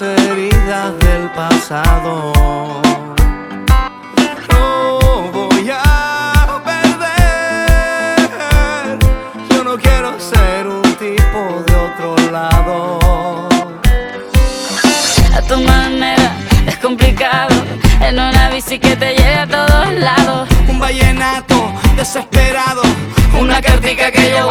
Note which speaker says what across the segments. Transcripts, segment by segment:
Speaker 1: las heridas del pasado. No voy a perder. Yo no quiero ser un tipo de otro lado.
Speaker 2: A tu manera es complicado. En una bici que te lleve a todos lados.
Speaker 1: Un vallenato desesperado. Una, una que yo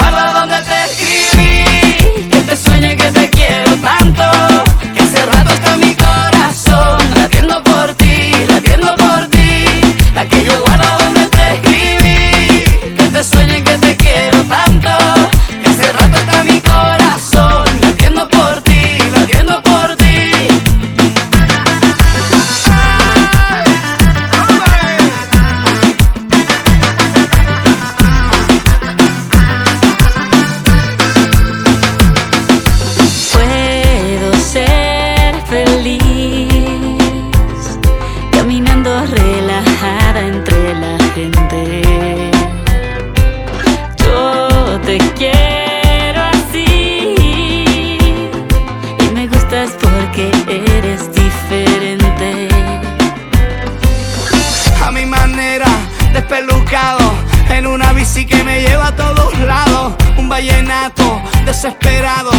Speaker 2: que eres diferente.
Speaker 1: A mi manera, despelucado, en una bici que me lleva a todos lados. Un vallenato desesperado,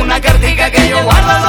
Speaker 1: una cartica que yo guardo.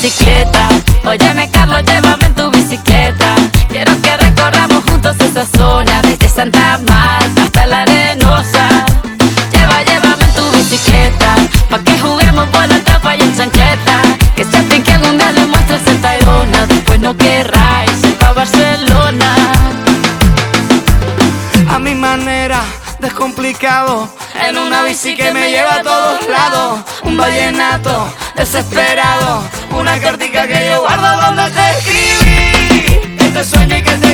Speaker 2: bicicleta. Óyeme, Carlos, llévame en tu bicicleta. Quiero que recorramos juntos esa zona, desde Santa Marta hasta la arenosa. Lleva, llévame en tu bicicleta, pa' que juguemos por la tapa y en chancleta. Que se que algún día le muestres el tairona, después no querráis pa' Barcelona.
Speaker 1: A mi manera, descomplicado en una bici que me lleva a todos lados. Un vallenato desesperado, una cartica que yo guardo donde te escribí. Este sueño que